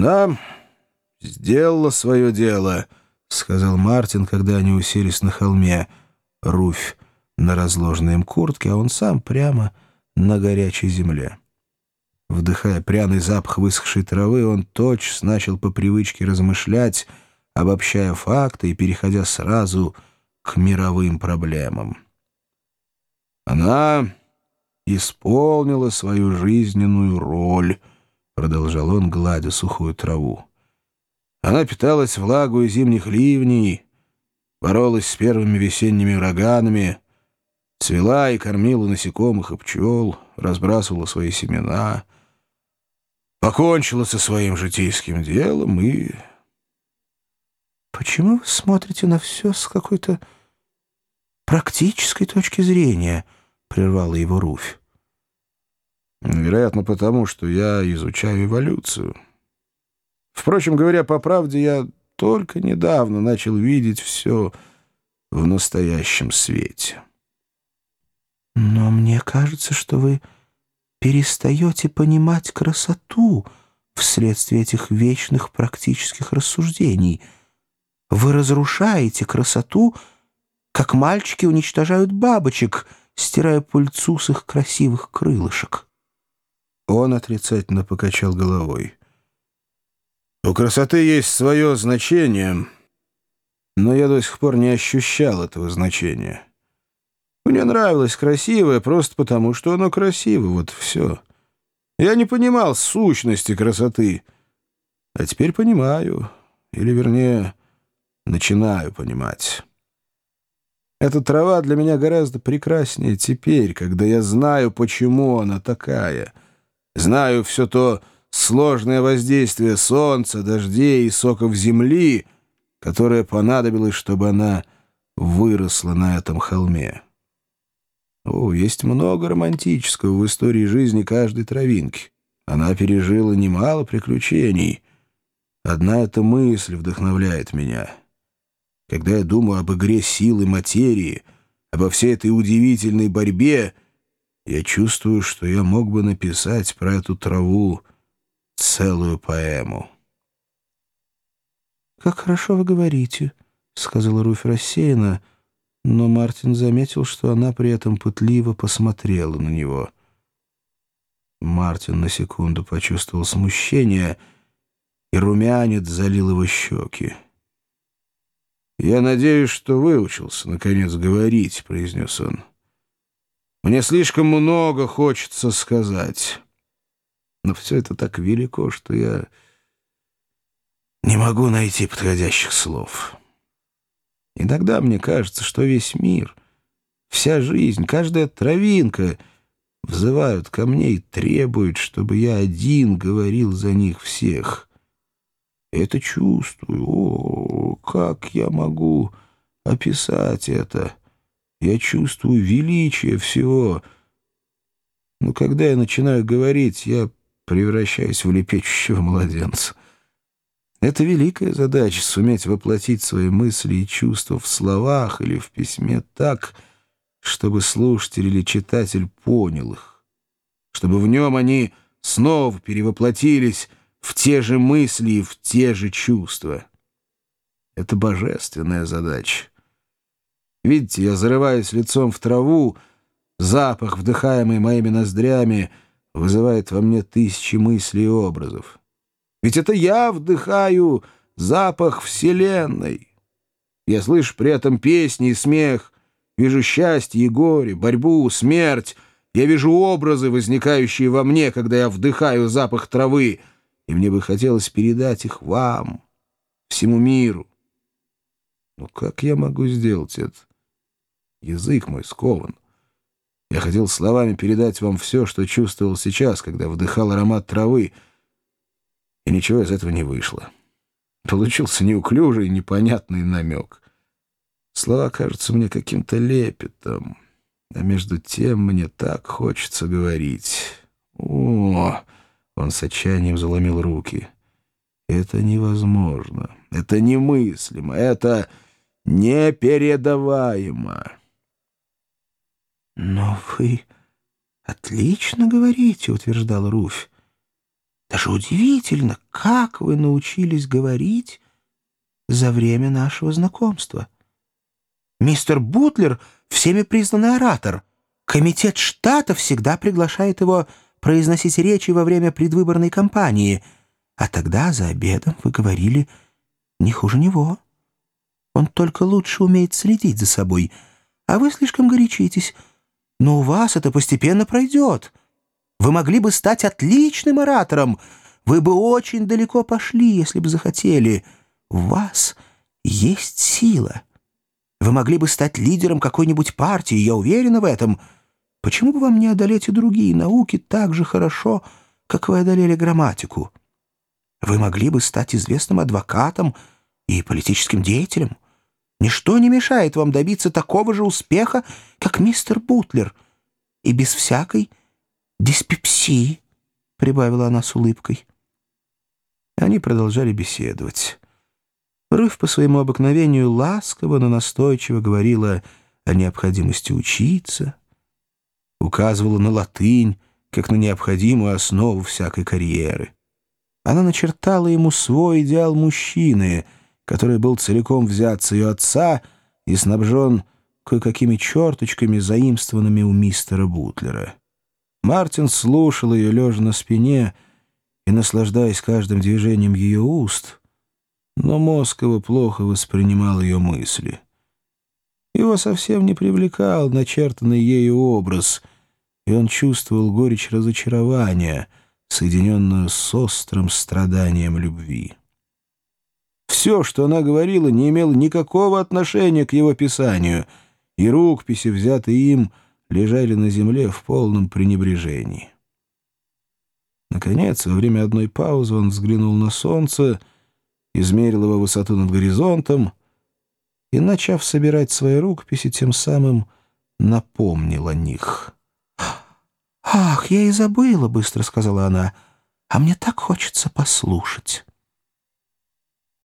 «Она сделала свое дело», — сказал Мартин, когда они уселись на холме. Руфь на разложенной им куртке, а он сам прямо на горячей земле. Вдыхая пряный запах высохшей травы, он тотчас начал по привычке размышлять, обобщая факты и переходя сразу к мировым проблемам. Она исполнила свою жизненную роль, продолжал он, гладя сухую траву. Она питалась влагой зимних ливней, боролась с первыми весенними ураганами, цвела и кормила насекомых и пчел, разбрасывала свои семена, покончила со своим житейским делом и... «Почему вы смотрите на все с какой-то практической точки зрения?» — прервала его Руфь. Вероятно, потому что я изучаю эволюцию. Впрочем, говоря по правде, я только недавно начал видеть все в настоящем свете. Но мне кажется, что вы перестаете понимать красоту вследствие этих вечных практических рассуждений. Вы разрушаете красоту, как мальчики уничтожают бабочек, стирая пыльцу с их красивых крылышек. Он отрицательно покачал головой. «У красоты есть свое значение, но я до сих пор не ощущал этого значения. Мне нравилось красивое просто потому, что оно красиво, вот все. Я не понимал сущности красоты, а теперь понимаю, или, вернее, начинаю понимать». Эта трава для меня гораздо прекраснее теперь, когда я знаю, почему она такая — Знаю все то сложное воздействие солнца, дождей и соков земли, которое понадобилось, чтобы она выросла на этом холме. О, есть много романтического в истории жизни каждой травинки. Она пережила немало приключений. Одна эта мысль вдохновляет меня. Когда я думаю об игре силы материи, обо всей этой удивительной борьбе — я чувствую, что я мог бы написать про эту траву целую поэму. «Как хорошо вы говорите», — сказала Руфь рассеянно, но Мартин заметил, что она при этом пытливо посмотрела на него. Мартин на секунду почувствовал смущение, и румянец залил его щеки. «Я надеюсь, что выучился, наконец, говорить», — произнес он. Мне слишком много хочется сказать. Но все это так велико, что я не могу найти подходящих слов. Иногда мне кажется, что весь мир, вся жизнь, каждая травинка взывают ко мне и требуют, чтобы я один говорил за них всех. Это чувствую. О, как я могу описать это?» Я чувствую величие всего. Но когда я начинаю говорить, я превращаюсь в лепечущего младенца. Это великая задача — суметь воплотить свои мысли и чувства в словах или в письме так, чтобы слушатель или читатель понял их, чтобы в нем они снова перевоплотились в те же мысли и в те же чувства. Это божественная задача. Видите, я зарываюсь лицом в траву, запах, вдыхаемый моими ноздрями, вызывает во мне тысячи мыслей и образов. Ведь это я вдыхаю запах Вселенной. Я слышу при этом песни и смех, вижу счастье и горе, борьбу, смерть. Я вижу образы, возникающие во мне, когда я вдыхаю запах травы, и мне бы хотелось передать их вам, всему миру. Но как я могу сделать это? Язык мой скован. Я хотел словами передать вам все, что чувствовал сейчас, когда вдыхал аромат травы, и ничего из этого не вышло. Получился неуклюжий, непонятный намек. Слова кажутся мне каким-то лепетом, а между тем мне так хочется говорить. О, он с отчаянием заломил руки. Это невозможно, это немыслимо, это непередаваемо. «Но вы отлично говорите», — утверждал Руфь. Даже удивительно, как вы научились говорить за время нашего знакомства. Мистер Бутлер — всеми признанный оратор. Комитет штата всегда приглашает его произносить речи во время предвыборной кампании, а тогда за обедом вы говорили не хуже него. Он только лучше умеет следить за собой, а вы слишком горячитесь. Но у вас это постепенно пройдет». Вы могли бы стать отличным оратором. Вы бы очень далеко пошли, если бы захотели. В вас есть сила. Вы могли бы стать лидером какой-нибудь партии, я уверена в этом. Почему бы вам не одолеть и другие науки так же хорошо, как вы одолели грамматику? Вы могли бы стать известным адвокатом и политическим деятелем. Ничто не мешает вам добиться такого же успеха, как мистер Бутлер, и без всякой «Диспепсии», — прибавила она с улыбкой. Они продолжали беседовать. Рыв по своему обыкновению ласково, но настойчиво говорила о необходимости учиться, указывала на латынь, как на необходимую основу всякой карьеры. Она начертала ему свой идеал мужчины, который был целиком взят с ее отца и снабжен кое-какими черточками, заимствованными у мистера Бутлера. Мартин слушал ее, лежа на спине, и наслаждаясь каждым движением ее уст, но мозг его плохо воспринимал ее мысли. Его совсем не привлекал начертанный ею образ, и он чувствовал горечь разочарования, соединенную с острым страданием любви. Все, что она говорила, не имело никакого отношения к его писанию, и рукописи, взятые им, — лежали на земле в полном пренебрежении. Наконец, во время одной паузы он взглянул на солнце, измерил его высоту над горизонтом и, начав собирать свои рукописи, тем самым напомнил о них. «Ах, я и забыла», — быстро сказала она, — «а мне так хочется послушать».